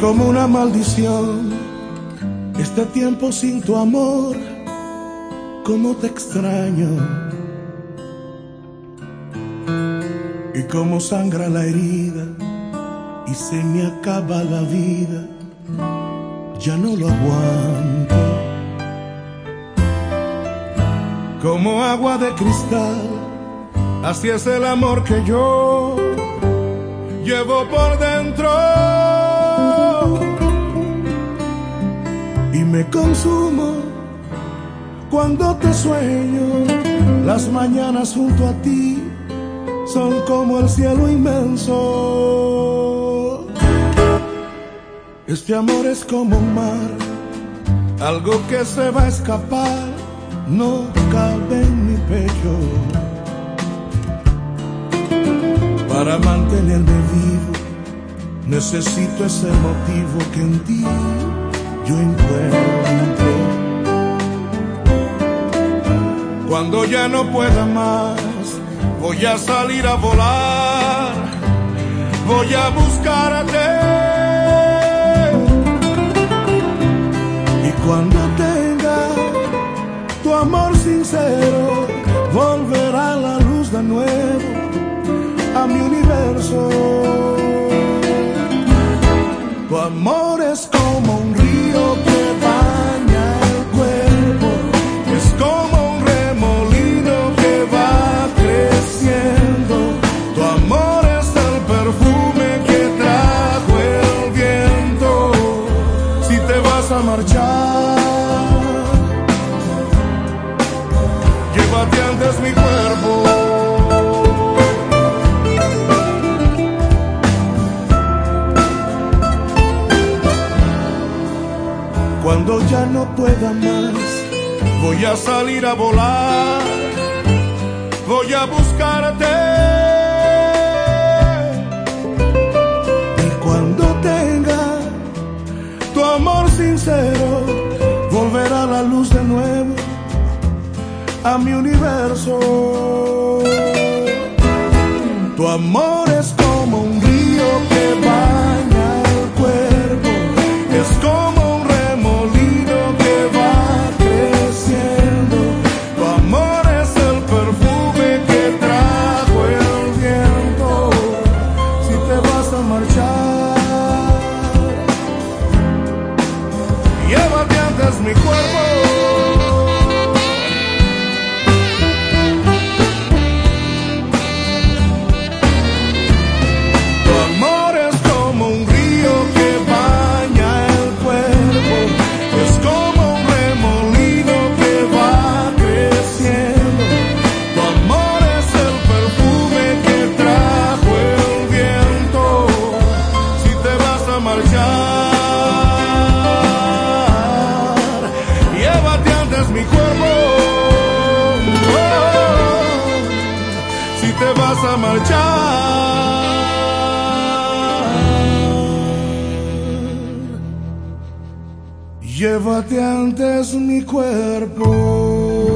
como una maldición este tiempo sin tu amor, cómo te extraño. Y cómo sangra la herida y se me acaba la vida, ya no lo aguanto. Como agua de cristal, así es el amor que yo llevo por dentro. Me consumo cuando te sueño, las mañanas junto a ti son como el cielo inmenso. Este amor es como un mar, algo que se va a escapar, no cabe en mi pecho. Para mantenerme vivo, necesito ese motivo que en ti yo encuentro. Cuando ya no pueda más, voy a salir a volar, voy a buscarte. Y cuando tenga tu amor sincero, volverá la luz de nuevo a mi universo. Tu amor a marchar, llévate antes mi cuerpo. Cuando ya no pueda más, voy a salir a volar, voy a buscarte. Sincero, volverá la luz de nuevo a mi universo. Tu amor es como un río que baña el cuerpo, es como llévate antes mi cuerpo. Vas a marchar, llévate antes mi cuerpo.